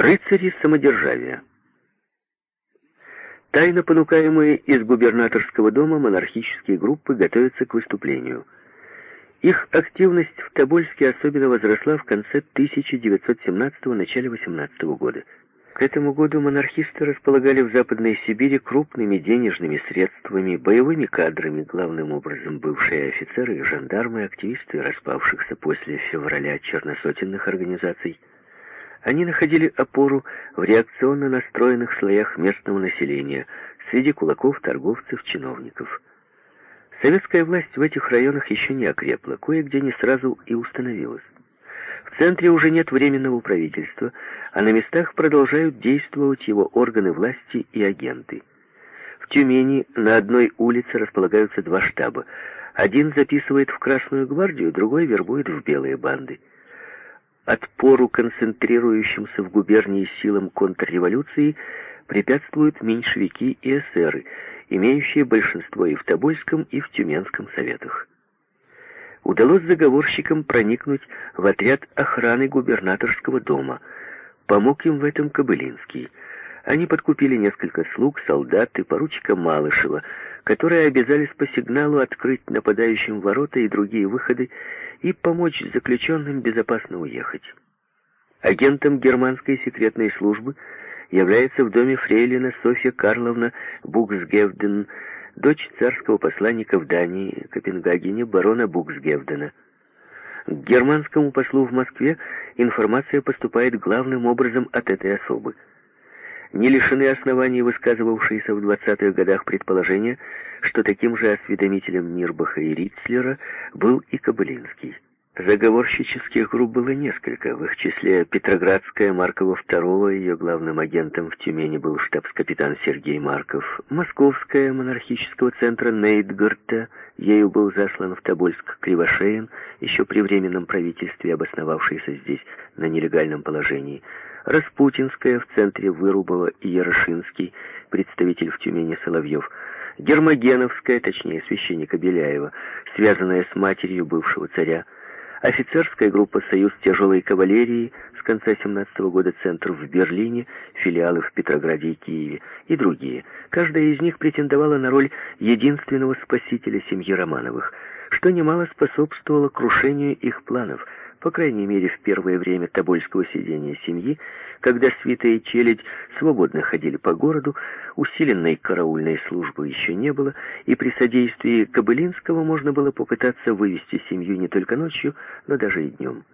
Рыцари самодержавия. Тайно понукаемые из губернаторского дома монархические группы готовятся к выступлению. Их активность в Тобольске особенно возросла в конце 1917 начале 18 года. К этому году монархисты располагали в Западной Сибири крупными денежными средствами, боевыми кадрами, главным образом бывшие офицеры и жандармы, активисты распавшихся после февраля черносотенных организаций – они находили опору в реакционно настроенных слоях местного населения, среди кулаков, торговцев, чиновников. Советская власть в этих районах еще не окрепла, кое-где не сразу и установилась. В центре уже нет временного правительства, а на местах продолжают действовать его органы власти и агенты. В Тюмени на одной улице располагаются два штаба. Один записывает в Красную гвардию, другой вербует в белые банды отпору концентрирующимся в губернии силам контрреволюции препятствуют меньшевики и эсеры, имеющие большинство и в Тобольском, и в Тюменском советах. Удалось заговорщикам проникнуть в отряд охраны губернаторского дома. Помог им в этом Кобылинский. Они подкупили несколько слуг, солдат и поручика Малышева, которые обязались по сигналу открыть нападающим ворота и другие выходы и помочь заключенным безопасно уехать. Агентом германской секретной службы является в доме Фрейлина Софья Карловна Буксгевден, дочь царского посланника в Дании, Копенгагене, барона Буксгевдена. К германскому послу в Москве информация поступает главным образом от этой особы – не лишены оснований высказывавшиеся в 20-х годах предположения, что таким же осведомителем Нирбаха и Рицлера был и Кобылинский. Заговорщических групп было несколько, в их числе Петроградская Маркова II, ее главным агентом в Тюмени был штабс-капитан Сергей Марков, Московская монархического центра Нейтгарта, ею был заслан в Тобольск Кривошеин, еще при временном правительстве, обосновавшийся здесь на нелегальном положении, Распутинская в центре Вырубова и Ярошинский, представитель в Тюмени Соловьев, Гермогеновская, точнее священника Беляева, связанная с матерью бывшего царя, офицерская группа «Союз тяжелой кавалерии» с конца 17 -го года центр в Берлине, филиалы в Петрограде и Киеве и другие. Каждая из них претендовала на роль единственного спасителя семьи Романовых, что немало способствовало крушению их планов – по крайней мере, в первое время тобольского сидения семьи, когда свита и челядь свободно ходили по городу, усиленной караульной службы еще не было, и при содействии Кобылинского можно было попытаться вывести семью не только ночью, но даже и днем.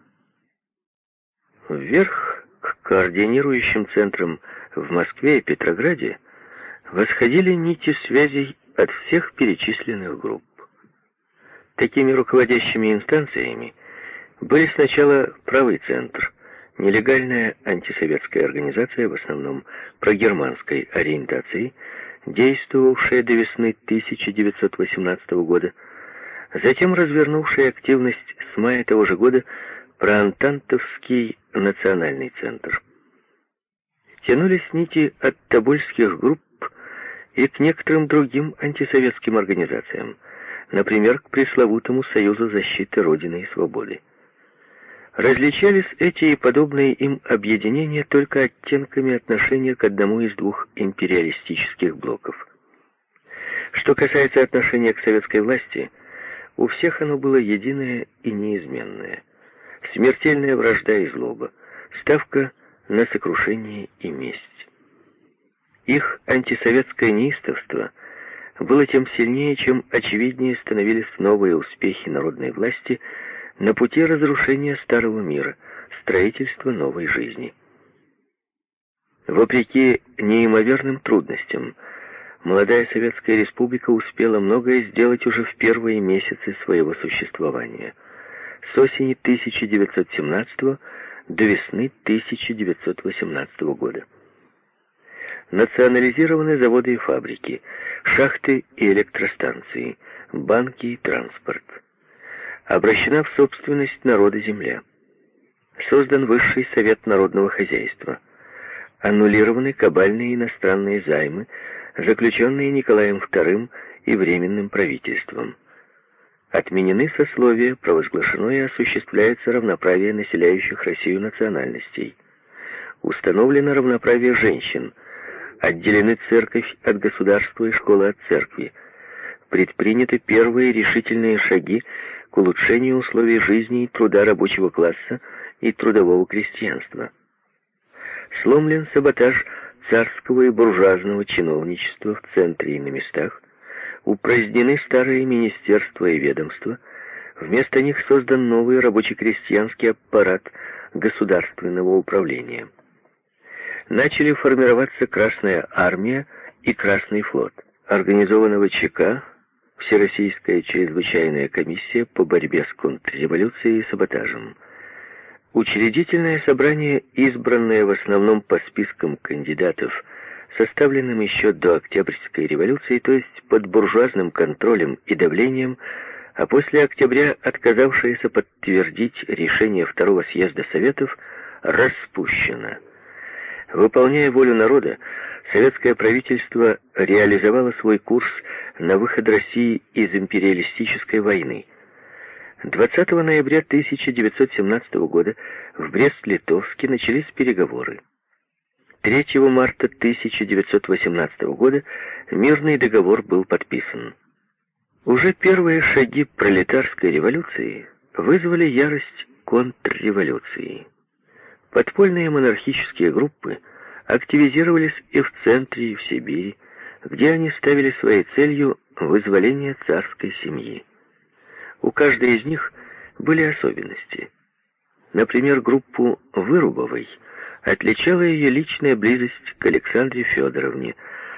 Вверх к координирующим центрам в Москве и Петрограде восходили нити связей от всех перечисленных групп. Такими руководящими инстанциями были сначала правый центр, нелегальная антисоветская организация, в основном прогерманской ориентации, действовавшая до весны 1918 года, затем развернувшая активность с мая того же года проантантовский национальный центр. Тянулись нити от тобольских групп и к некоторым другим антисоветским организациям, например, к пресловутому Союзу защиты Родины и Свободы. Различались эти и подобные им объединения только оттенками отношения к одному из двух империалистических блоков. Что касается отношения к советской власти, у всех оно было единое и неизменное. Смертельная вражда и злоба, ставка на сокрушение и месть. Их антисоветское неистовство было тем сильнее, чем очевиднее становились новые успехи народной власти – на пути разрушения старого мира, строительства новой жизни. Вопреки неимоверным трудностям, молодая Советская Республика успела многое сделать уже в первые месяцы своего существования. С осени 1917 до весны 1918 года. Национализированы заводы и фабрики, шахты и электростанции, банки и транспорт обращена в собственность народа земля. Создан Высший Совет Народного Хозяйства. Аннулированы кабальные иностранные займы, заключенные Николаем II и Временным правительством. Отменены сословия, провозглашено и осуществляется равноправие населяющих Россию национальностей. Установлено равноправие женщин. Отделены церковь от государства и школа от церкви. Предприняты первые решительные шаги к улучшению условий жизни и труда рабочего класса и трудового крестьянства. Сломлен саботаж царского и буржуазного чиновничества в центре и на местах, упразднены старые министерства и ведомства, вместо них создан новый рабоче-крестьянский аппарат государственного управления. Начали формироваться Красная армия и Красный флот. Организована ВЧК, Всероссийская чрезвычайная комиссия по борьбе с контрреволюцией и саботажем. Учредительное собрание, избранное в основном по спискам кандидатов, составленным еще до Октябрьской революции, то есть под буржуазным контролем и давлением, а после октября отказавшееся подтвердить решение Второго съезда Советов, распущено. Выполняя волю народа, советское правительство реализовало свой курс на выход России из империалистической войны. 20 ноября 1917 года в Брест-Литовске начались переговоры. 3 марта 1918 года мирный договор был подписан. Уже первые шаги пролетарской революции вызвали ярость контрреволюции. Подпольные монархические группы активизировались и в центре, и в Сибири, где они ставили своей целью вызволение царской семьи. У каждой из них были особенности. Например, группу Вырубовой отличала ее личная близость к Александре Федоровне,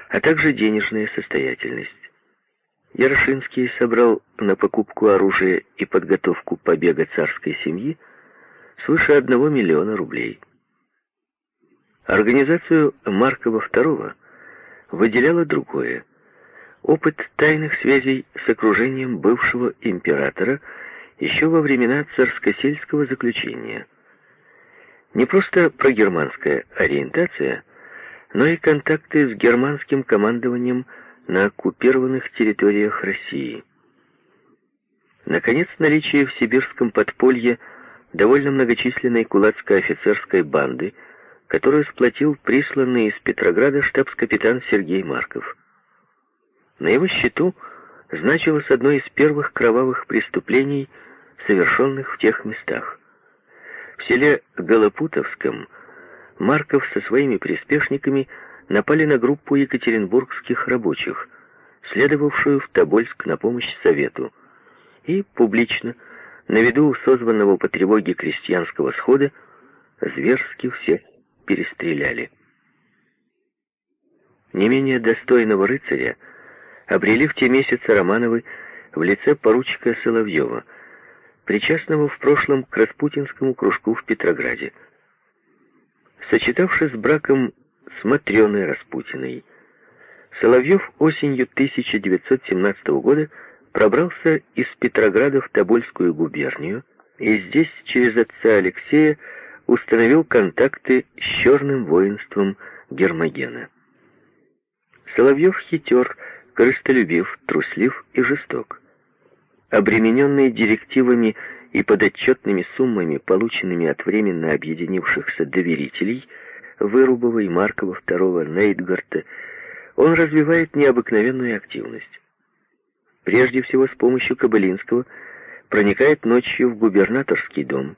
а также денежная состоятельность. Ярошинский собрал на покупку оружия и подготовку побега царской семьи свыше одного миллиона рублей. Организацию Маркова II выделяла другое – опыт тайных связей с окружением бывшего императора еще во времена царско-сельского заключения. Не просто прогерманская ориентация, но и контакты с германским командованием на оккупированных территориях России. Наконец, наличие в сибирском подполье довольно многочисленной кулацко-офицерской банды, которую сплотил присланный из Петрограда штабс-капитан Сергей Марков. На его счету значилось одно из первых кровавых преступлений, совершенных в тех местах. В селе Голопутовском Марков со своими приспешниками напали на группу екатеринбургских рабочих, следовавшую в Тобольск на помощь Совету, и публично, на виду созванного по тревоге крестьянского схода, зверски все перестреляли. Не менее достойного рыцаря обрели в те месяцы Романовы в лице поручика Соловьева, причастного в прошлом к распутинскому кружку в Петрограде. Сочетавшись с браком с Матрёной Распутиной, Соловьев осенью 1917 года пробрался из Петрограда в Тобольскую губернию и здесь через отца Алексея установил контакты с черным воинством Гермогена. Соловьев хитер, корыстолюбив, труслив и жесток. Обремененный директивами и подотчетными суммами, полученными от временно объединившихся доверителей, Вырубова Маркова II, Нейтгарта, он развивает необыкновенную активность. Прежде всего с помощью Кабылинского проникает ночью в губернаторский дом,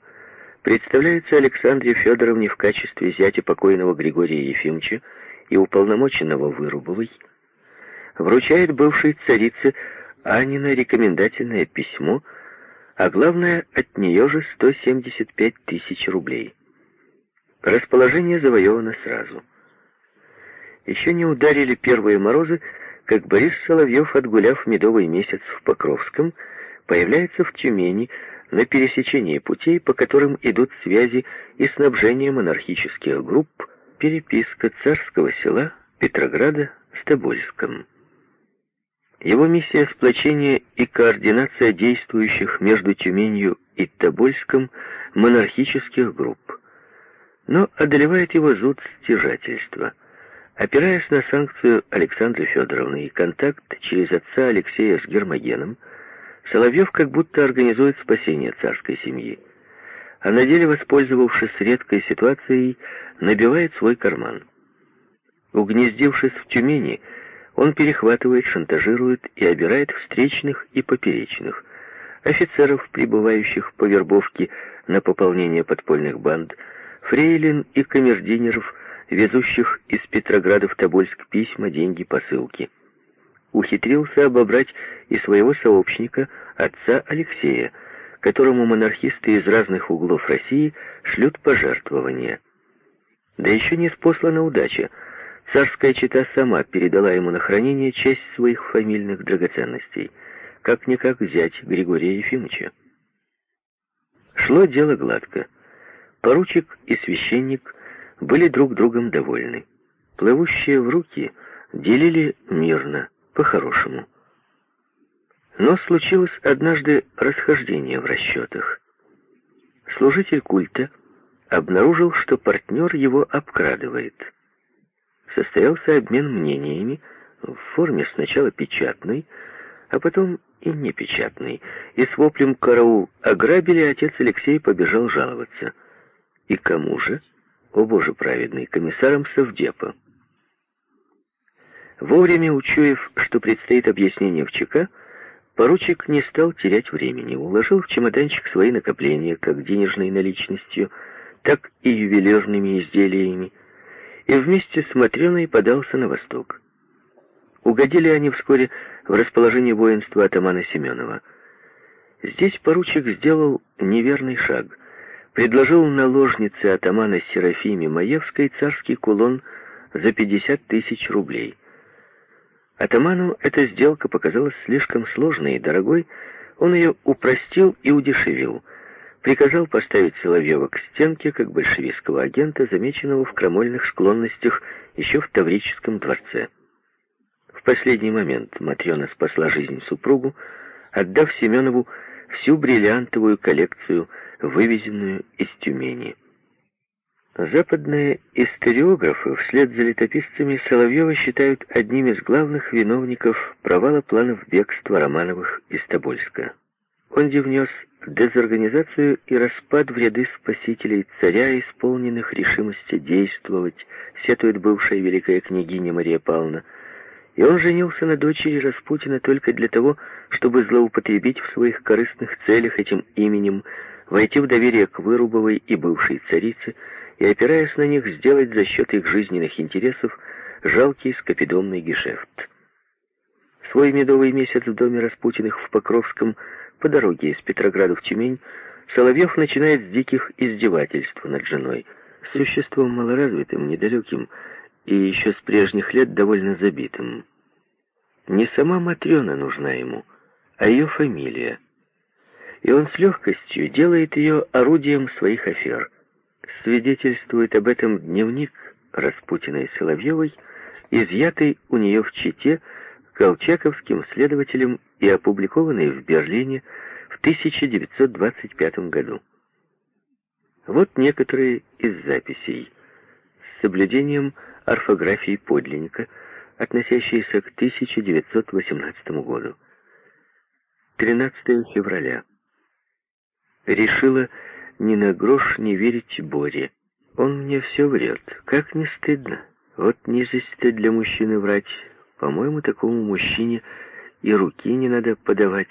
представляется Александре Федоровне в качестве зятя покойного Григория Ефимовича и уполномоченного Вырубовой, вручает бывшей царице Анина рекомендательное письмо, а главное, от нее же 175 тысяч рублей. Расположение завоевано сразу. Еще не ударили первые морозы, как Борис Соловьев, отгуляв медовый месяц в Покровском, появляется в Тюмени на пересечении путей, по которым идут связи и снабжение монархических групп, переписка царского села Петрограда с Тобольском. Его миссия сплочения и координация действующих между Тюменью и Тобольском монархических групп. Но одолевает его зуд стяжательства. Опираясь на санкцию Александры Федоровны и контакт через отца Алексея с Гермогеном, Соловьев как будто организует спасение царской семьи. а на деле, воспользовавшись редкой ситуацией, набивает свой карман. Угнездившись в Тюмени, он перехватывает, шантажирует и обирает встречных и поперечных, офицеров, прибывающих по вербовке на пополнение подпольных банд, фрейлин и камердинеров, везущих из Петрограда в Тобольск письма, деньги, посылки. Ухитрился обобрать и своего сообщника, отца Алексея, которому монархисты из разных углов России шлют пожертвования. Да еще не спослана удача. Царская чета сама передала ему на хранение часть своих фамильных драгоценностей, как-никак взять Григория Ефимовича. Шло дело гладко. Поручик и священник были друг другом довольны. Плывущие в руки делили мирно, по-хорошему. Но случилось однажды расхождение в расчетах. Служитель культа обнаружил, что партнер его обкрадывает. Состоялся обмен мнениями в форме сначала печатной, а потом и непечатной, и с воплем «Караул!» ограбили, отец Алексей побежал жаловаться. И кому же? О, Боже праведный, комиссаром Совдепа. Вовремя учуяв, что предстоит объяснение в ЧК, поручик не стал терять времени, уложил в чемоданчик свои накопления, как денежной наличностью, так и ювелирными изделиями, и вместе с Матрёной подался на восток. Угодили они вскоре в расположение воинства атамана Семенова. Здесь поручик сделал неверный шаг. Предложил наложнице атамана Серафиме Маевской царский кулон за 50 тысяч рублей. Атаману эта сделка показалась слишком сложной и дорогой, он ее упростил и удешевил. Приказал поставить Соловьева к стенке, как большевистского агента, замеченного в крамольных склонностях еще в Таврическом дворце. В последний момент Матрена спасла жизнь супругу, отдав Семенову всю бриллиантовую коллекцию, вывезенную из Тюмени. Западные историографы вслед за летописцами Соловьева считают одним из главных виновников провала планов бегства Романовых из Тобольска. Он внес дезорганизацию и распад в ряды спасителей царя, исполненных решимости действовать, сетует бывшая великая княгиня Мария Павловна, и он женился на дочери Распутина только для того, чтобы злоупотребить в своих корыстных целях этим именем, войти в доверие к Вырубовой и бывшей царице, и, опираясь на них, сделать за счет их жизненных интересов жалкий скопидомный гешефт. Свой медовый месяц в доме Распутиных в Покровском по дороге из Петрограда в Тюмень Соловьев начинает с диких издевательств над женой, существом малоразвитым, недалеким, и еще с прежних лет довольно забитым. Не сама Матрена нужна ему, а ее фамилия. И он с легкостью делает ее орудием своих афер. Свидетельствует об этом дневник Распутиной Соловьевой, изъятый у нее в Чите колчаковским следователем и опубликованный в Берлине в 1925 году. Вот некоторые из записей с соблюдением орфографии подлинника, относящиеся к 1918 году. 13 февраля. Решила ни на грош не верить Боре. Он мне все врет. Как не стыдно. Вот низость-то для мужчины врать. По-моему, такому мужчине и руки не надо подавать.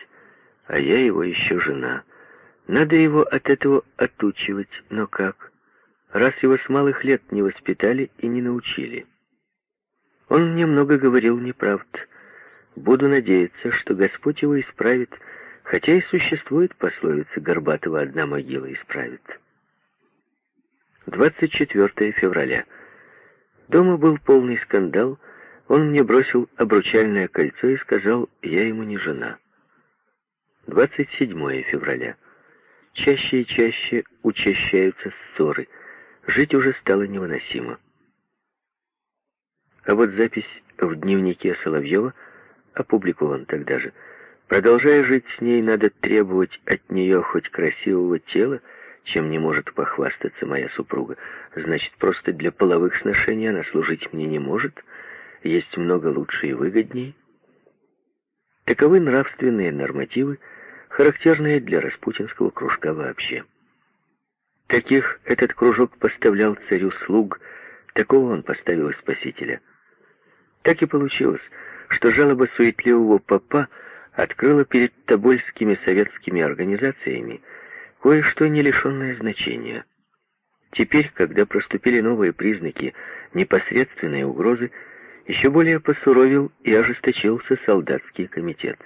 А я его еще жена. Надо его от этого отучивать. Но как? раз его с малых лет не воспитали и не научили. Он мне много говорил неправд. Буду надеяться, что Господь его исправит, хотя и существует пословица «Горбатого одна могила исправит». 24 февраля. Дома был полный скандал. Он мне бросил обручальное кольцо и сказал, я ему не жена. 27 февраля. Чаще и чаще учащаются ссоры. Жить уже стало невыносимо. А вот запись в дневнике Соловьева опубликован тогда же. Продолжая жить с ней, надо требовать от нее хоть красивого тела, чем не может похвастаться моя супруга. Значит, просто для половых сношений она служить мне не может. Есть много лучше и выгодней. Таковы нравственные нормативы, характерные для распутинского кружка вообще. Таких этот кружок поставлял царю слуг, такого он поставил спасителя. Так и получилось, что жалоба суетливого папа открыла перед тобольскими советскими организациями кое-что не лишенное значения. Теперь, когда проступили новые признаки непосредственной угрозы, еще более посуровил и ожесточился солдатский комитет.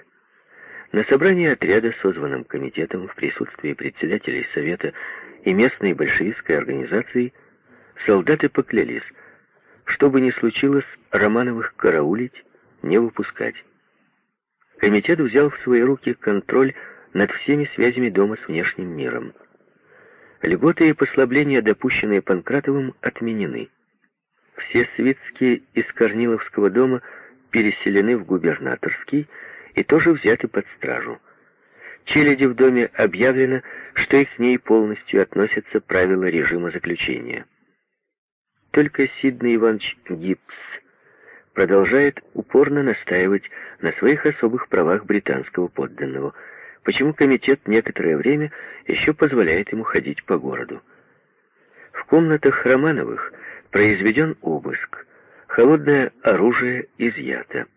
На собрании отряда, созванном комитетом в присутствии председателей Совета и местной большевистской организации, солдаты поклялись, что бы ни случилось, Романовых караулить, не выпускать. Комитет взял в свои руки контроль над всеми связями дома с внешним миром. Льготы и послабления, допущенные Панкратовым, отменены. Все свитские из Корниловского дома переселены в губернаторский и тоже взяты под стражу. Челяди в доме объявлено, что их к ней полностью относятся правила режима заключения. Только Сиднey Иванович Гипс продолжает упорно настаивать на своих особых правах британского подданного – почему комитет некоторое время еще позволяет ему ходить по городу. В комнатах Романовых произведен обыск, холодное оружие изъято.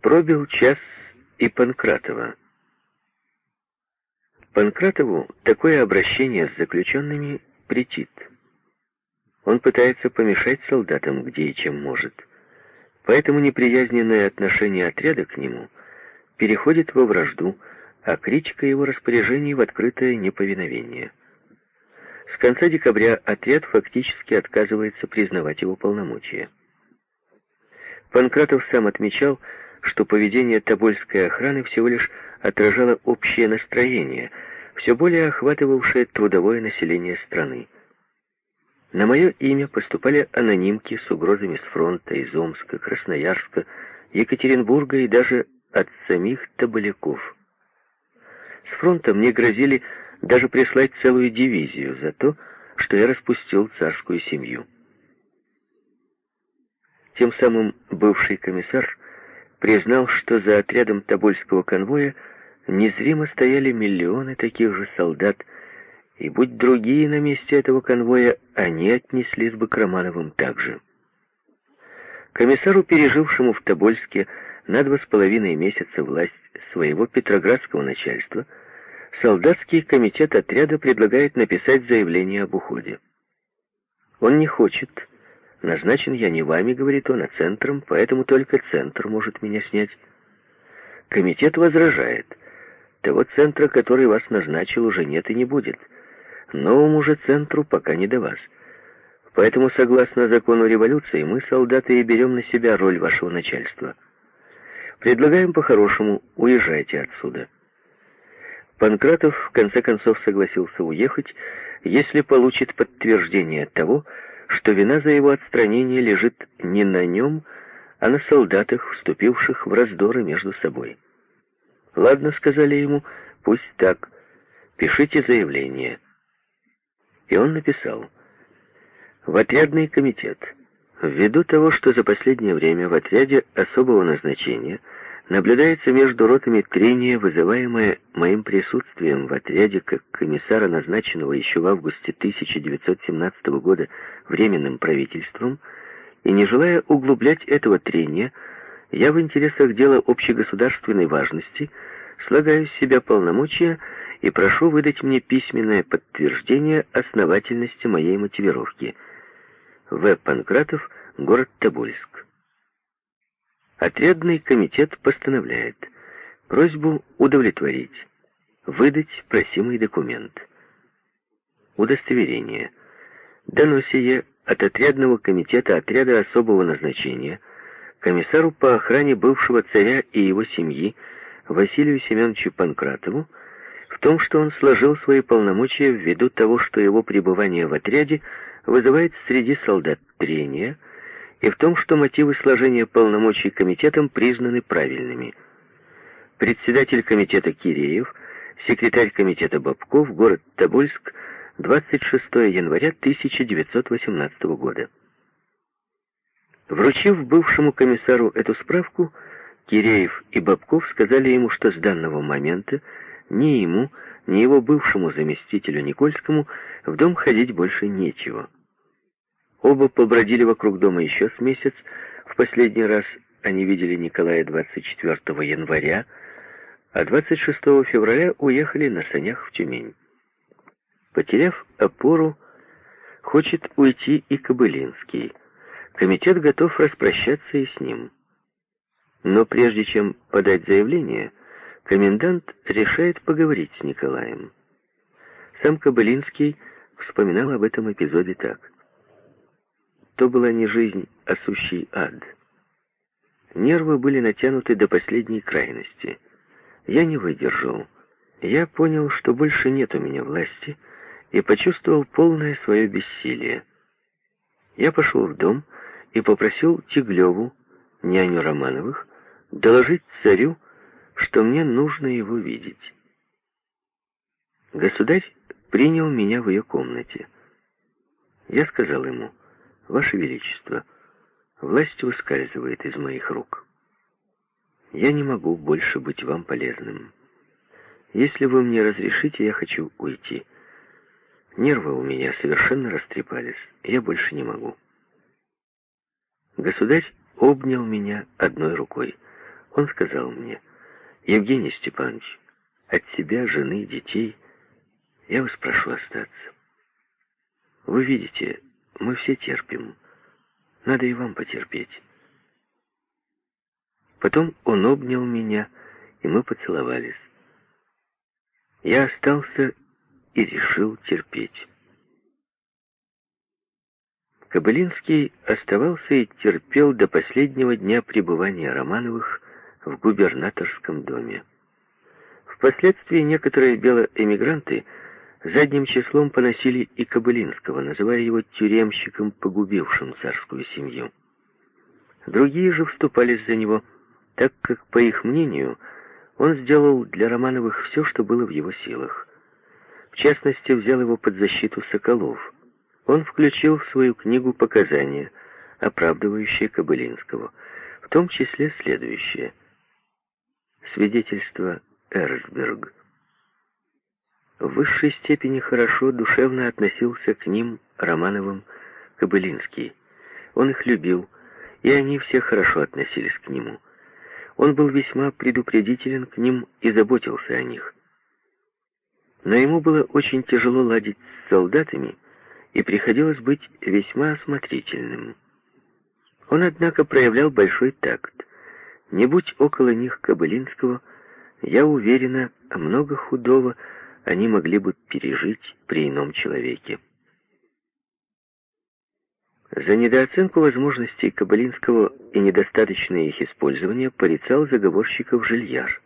Пробил час и Панкратова. Панкратову такое обращение с заключенными претит. Он пытается помешать солдатам где и чем может. Поэтому неприязненное отношение отряда к нему – переходит во вражду, а критика его распоряжений в открытое неповиновение. С конца декабря отряд фактически отказывается признавать его полномочия. Панкратов сам отмечал, что поведение Тобольской охраны всего лишь отражало общее настроение, все более охватывавшее трудовое население страны. На мое имя поступали анонимки с угрозами с фронта из Омска, Красноярска, Екатеринбурга и даже от самих Тоболяков. С фронта мне грозили даже прислать целую дивизию за то, что я распустил царскую семью. Тем самым бывший комиссар признал, что за отрядом Тобольского конвоя незримо стояли миллионы таких же солдат, и будь другие на месте этого конвоя, они отнеслись бы к Романовым также. Комиссару, пережившему в Тобольске на два с половиной месяца власть своего петроградского начальства, солдатский комитет отряда предлагает написать заявление об уходе. Он не хочет. Назначен я не вами, говорит он, а центром, поэтому только центр может меня снять. Комитет возражает. Того центра, который вас назначил, уже нет и не будет. Новому же центру пока не до вас. Поэтому, согласно закону революции, мы, солдаты, и берем на себя роль вашего начальства. Предлагаем по-хорошему, уезжайте отсюда. Панкратов в конце концов согласился уехать, если получит подтверждение того, что вина за его отстранение лежит не на нем, а на солдатах, вступивших в раздоры между собой. «Ладно», — сказали ему, — «пусть так. Пишите заявление». И он написал. «В отрядный комитет». Ввиду того, что за последнее время в отряде особого назначения наблюдается между ротами трение, вызываемое моим присутствием в отряде как комиссара, назначенного еще в августе 1917 года Временным правительством, и не желая углублять этого трения, я в интересах дела общегосударственной важности слагаю с себя полномочия и прошу выдать мне письменное подтверждение основательности моей мотивировки – в. Панкратов, город Тобольск. Отрядный комитет постановляет просьбу удовлетворить, выдать просимый документ. Удостоверение. Дано сие от отрядного комитета отряда особого назначения комиссару по охране бывшего царя и его семьи Василию Семеновичу Панкратову том, что он сложил свои полномочия ввиду того, что его пребывание в отряде вызывает среди солдат трение, и в том, что мотивы сложения полномочий комитетом признаны правильными. Председатель комитета Киреев, секретарь комитета Бабков, город Тобольск, 26 января 1918 года. Вручив бывшему комиссару эту справку, Киреев и Бабков сказали ему, что с данного момента ни ему, ни его бывшему заместителю Никольскому в дом ходить больше нечего. Оба побродили вокруг дома еще с месяц. В последний раз они видели Николая 24 января, а 26 февраля уехали на санях в Тюмень. Потеряв опору, хочет уйти и Кобылинский. Комитет готов распрощаться и с ним. Но прежде чем подать заявление, комендант решает поговорить с Николаем. Сам Кобылинский вспоминал об этом эпизоде так. То была не жизнь, а сущий ад. Нервы были натянуты до последней крайности. Я не выдержал. Я понял, что больше нет у меня власти, и почувствовал полное свое бессилие. Я пошел в дом и попросил Тиглеву, няню Романовых, доложить царю, что мне нужно его видеть. Государь принял меня в ее комнате. Я сказал ему, «Ваше Величество, власть выскальзывает из моих рук. Я не могу больше быть вам полезным. Если вы мне разрешите, я хочу уйти. Нервы у меня совершенно растрепались, я больше не могу». Государь обнял меня одной рукой. Он сказал мне, «Евгений Степанович, от себя, жены, детей я вас прошу остаться. Вы видите, мы все терпим. Надо и вам потерпеть». Потом он обнял меня, и мы поцеловались. Я остался и решил терпеть. Кобылинский оставался и терпел до последнего дня пребывания Романовых в губернаторском доме. Впоследствии некоторые белоэмигранты задним числом поносили и Кобылинского, называя его тюремщиком, погубившим царскую семью. Другие же вступались за него, так как, по их мнению, он сделал для Романовых все, что было в его силах. В частности, взял его под защиту Соколов – он включил в свою книгу показания, оправдывающие Кобылинского, в том числе следующее. Свидетельство Эрсберг. В высшей степени хорошо душевно относился к ним, Романовым, Кобылинский. Он их любил, и они все хорошо относились к нему. Он был весьма предупредителен к ним и заботился о них. Но ему было очень тяжело ладить с солдатами, и приходилось быть весьма осмотрительным. Он, однако, проявлял большой такт. Не будь около них Кобылинского, я уверена, много худого они могли бы пережить при ином человеке. За недооценку возможностей Кабалинского и недостаточное их использование порицал заговорщиков Жильяр.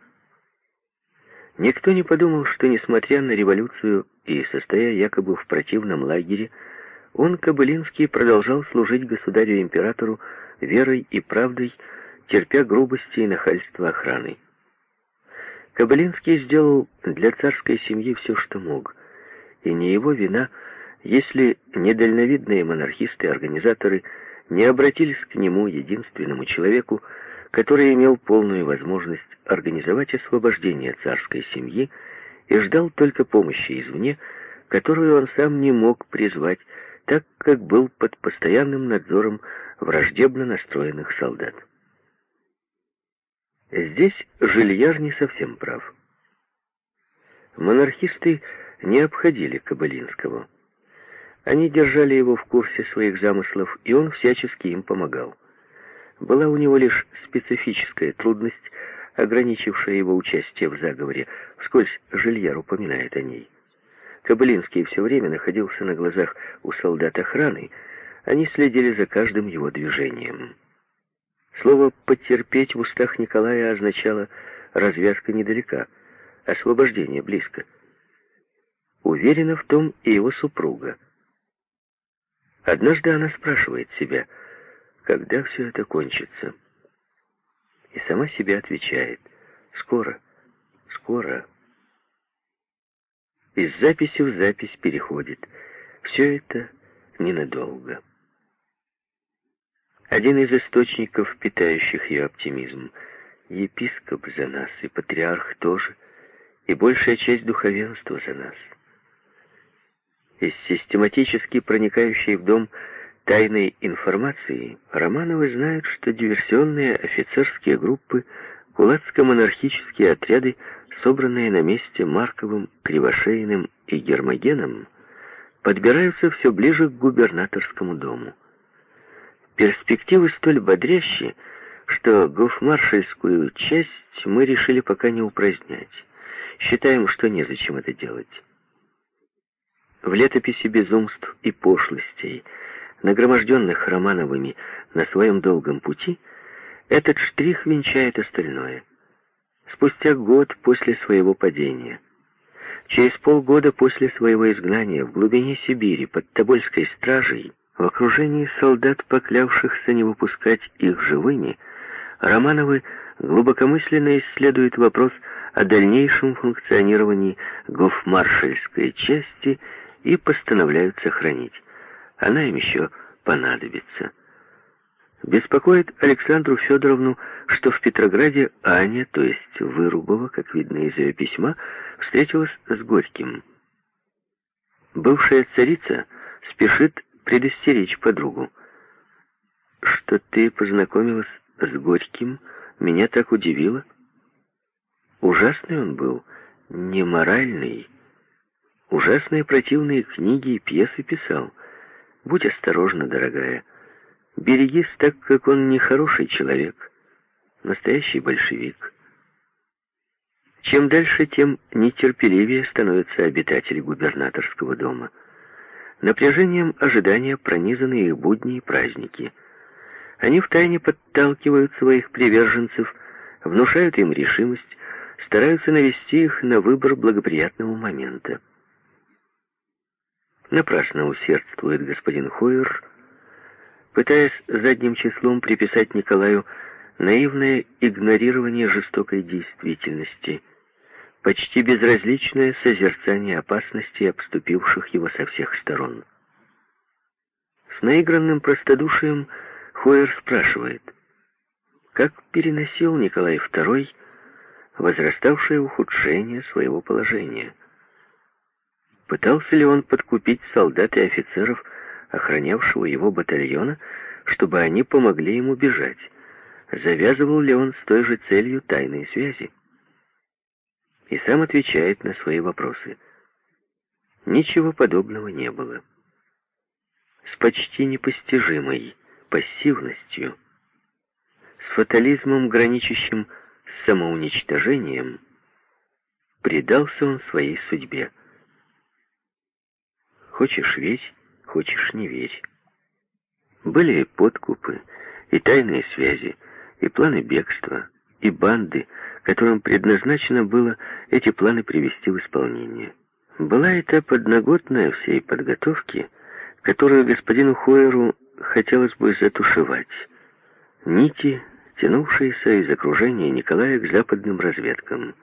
Никто не подумал, что, несмотря на революцию и состоя якобы в противном лагере, он, Кобылинский, продолжал служить государю-императору верой и правдой, терпя грубости и нахальство охраны. Кобылинский сделал для царской семьи все, что мог, и не его вина, если недальновидные монархисты-организаторы не обратились к нему, единственному человеку, который имел полную возможность организовать освобождение царской семьи и ждал только помощи извне, которую он сам не мог призвать, так как был под постоянным надзором враждебно настроенных солдат. Здесь Жильяр не совсем прав. Монархисты не обходили Кабалинского. Они держали его в курсе своих замыслов, и он всячески им помогал. Была у него лишь специфическая трудность, ограничившая его участие в заговоре. Вскользь Жильяр упоминает о ней. Кобылинский все время находился на глазах у солдат охраны, они следили за каждым его движением. Слово «потерпеть» в устах Николая означало «развязка недалека», «освобождение близко». Уверена в том и его супруга. Однажды она спрашивает себя – когда все это кончится. И сама себе отвечает, скоро, скоро. Из записи в запись переходит. Все это ненадолго. Один из источников, питающих ее оптимизм, епископ за нас и патриарх тоже, и большая часть духовенства за нас. Из систематически проникающей в дом тайной информации Романовы знают, что диверсионные офицерские группы, кулацко-монархические отряды, собранные на месте Марковым, Кривошеиным и Гермогеном, подбираются все ближе к губернаторскому дому. Перспективы столь бодрящие, что гофмаршальскую часть мы решили пока не упразднять. Считаем, что незачем это делать. В летописи безумств и пошлостей, нагроможденных Романовыми на своем долгом пути, этот штрих венчает остальное. Спустя год после своего падения, через полгода после своего изгнания в глубине Сибири под Тобольской стражей, в окружении солдат, поклявшихся не выпускать их живыми, Романовы глубокомысленно исследуют вопрос о дальнейшем функционировании гофмаршальской части и постановляют сохранить. Она им еще понадобится. Беспокоит Александру Федоровну, что в Петрограде Аня, то есть Вырубова, как видно из ее письма, встретилась с Горьким. Бывшая царица спешит предостеречь подругу. «Что ты познакомилась с Горьким, меня так удивило. Ужасный он был, неморальный, Ужасные противные книги и пьесы писал. Будь осторожна, дорогая. Берегись, так как он не хороший человек. Настоящий большевик. Чем дальше, тем нетерпеливее становятся обитатели губернаторского дома. Напряжением ожидания пронизаны их будни и праздники. Они втайне подталкивают своих приверженцев, внушают им решимость, стараются навести их на выбор благоприятного момента. Напрасно усердствует господин Хойер, пытаясь задним числом приписать Николаю наивное игнорирование жестокой действительности, почти безразличное созерцание опасностей, обступивших его со всех сторон. С наигранным простодушием Хойер спрашивает, как переносил Николай II возраставшее ухудшение своего положения – Пытался ли он подкупить солдат и офицеров, охранявшего его батальона, чтобы они помогли ему бежать? Завязывал ли он с той же целью тайные связи? И сам отвечает на свои вопросы. Ничего подобного не было. С почти непостижимой пассивностью, с фатализмом, граничащим с самоуничтожением, предался он своей судьбе. Хочешь верь, хочешь не верь. Были подкупы, и тайные связи, и планы бегства, и банды, которым предназначено было эти планы привести в исполнение. Была та подноготная всей подготовки, которую господину Хойеру хотелось бы затушевать. Нити, тянувшиеся из окружения Николая к западным разведкам.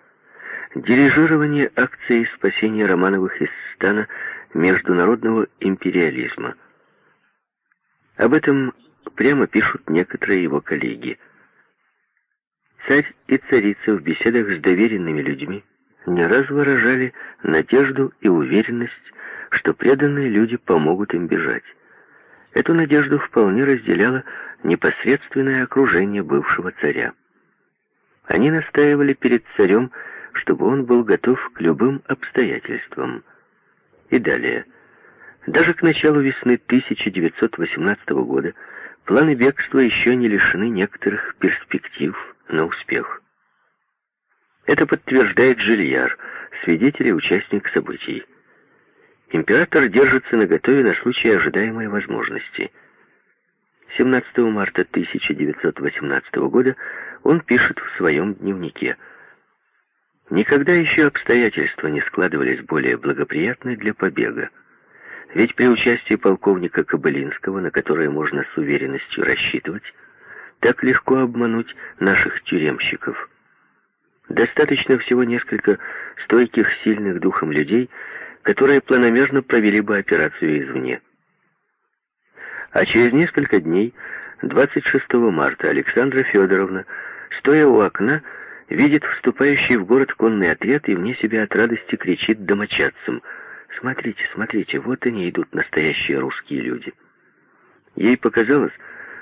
Дирижирование акции спасения Романовых из стана международного империализма. Об этом прямо пишут некоторые его коллеги. Царь и царица в беседах с доверенными людьми не раз выражали надежду и уверенность, что преданные люди помогут им бежать. Эту надежду вполне разделяло непосредственное окружение бывшего царя. Они настаивали перед царем, чтобы он был готов к любым обстоятельствам – и далее. Даже к началу весны 1918 года планы бегства еще не лишены некоторых перспектив на успех. Это подтверждает Жильяр, свидетель и участник событий. Император держится на готове на случай ожидаемой возможности. 17 марта 1918 года он пишет в своем дневнике – Никогда еще обстоятельства не складывались более благоприятно для побега. Ведь при участии полковника Кабылинского, на которое можно с уверенностью рассчитывать, так легко обмануть наших тюремщиков. Достаточно всего несколько стойких, сильных духом людей, которые планомерно провели бы операцию извне. А через несколько дней, 26 марта, Александра Федоровна, стоя у окна, видит вступающий в город конный отряд и вне себя от радости кричит домочадцам «Смотрите, смотрите, вот они идут, настоящие русские люди». Ей показалось,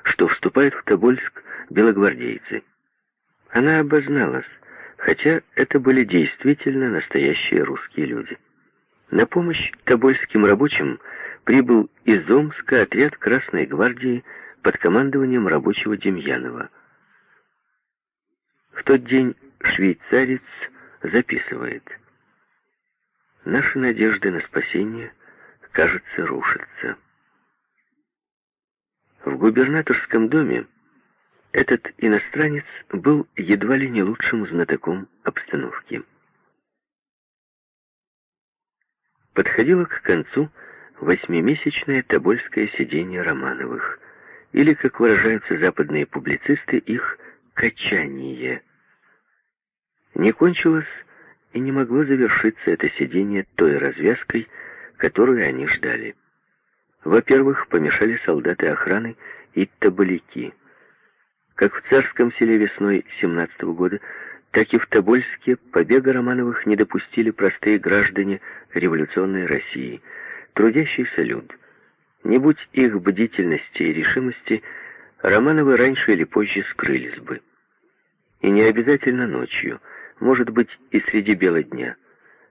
что вступают в Тобольск белогвардейцы. Она обозналась, хотя это были действительно настоящие русские люди. На помощь тобольским рабочим прибыл из Омска отряд Красной гвардии под командованием рабочего Демьянова. В тот день швейцарец записывает «Наши надежды на спасение, кажется, рушатся». В губернаторском доме этот иностранец был едва ли не лучшим знатоком обстановки. Подходило к концу восьмимесячное тобольское сидение Романовых, или, как выражаются западные публицисты, их «качание». Не кончилось и не могло завершиться это сидение той развязкой, которую они ждали. Во-первых, помешали солдаты охраны и табаляки. Как в царском селе весной 17 -го года, так и в Тобольске побега Романовых не допустили простые граждане революционной России, трудящийся люд. Не будь их бдительности и решимости, Романовы раньше или позже скрылись бы. И не обязательно ночью, может быть и среди бела дня.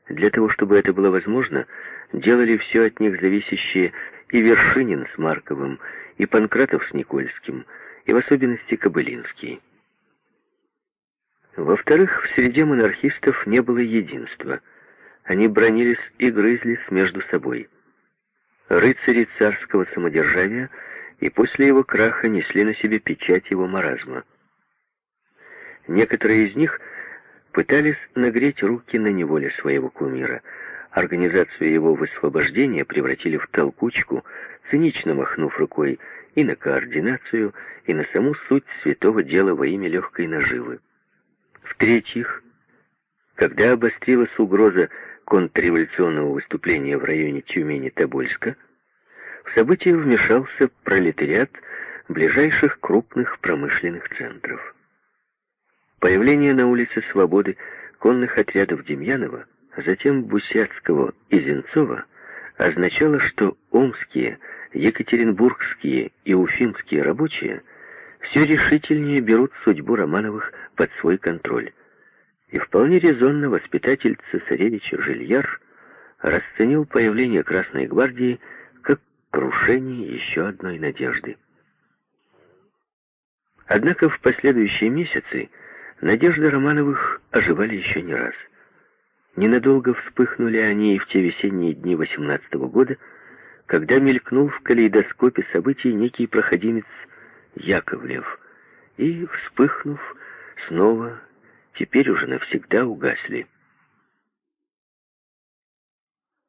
Для того, чтобы это было возможно, делали все от них зависящее и Вершинин с Марковым, и Панкратов с Никольским, и в особенности Кобылинский. Во-вторых, в среде монархистов не было единства. Они бронились и грызлись между собой. Рыцари царского самодержавия и после его краха несли на себе печать его маразма. Некоторые из них пытались нагреть руки на неволе своего кумира. Организацию его высвобождения превратили в толкучку, цинично махнув рукой и на координацию, и на саму суть святого дела во имя легкой наживы. В-третьих, когда обострилась угроза контрреволюционного выступления в районе Тюмени-Тобольска, в события вмешался пролетариат ближайших крупных промышленных центров. Появление на улице Свободы конных отрядов Демьянова, затем Бусяцкого и Зенцова означало, что омские, екатеринбургские и уфимские рабочие все решительнее берут судьбу Романовых под свой контроль. И вполне резонно воспитатель цесаревича Жильяр расценил появление Красной Гвардии как крушение еще одной надежды. Однако в последующие месяцы надежды Романовых оживали еще не раз. Ненадолго вспыхнули они и в те весенние дни 18 -го года, когда мелькнул в калейдоскопе событий некий проходимец Яковлев, и, вспыхнув, снова, теперь уже навсегда угасли.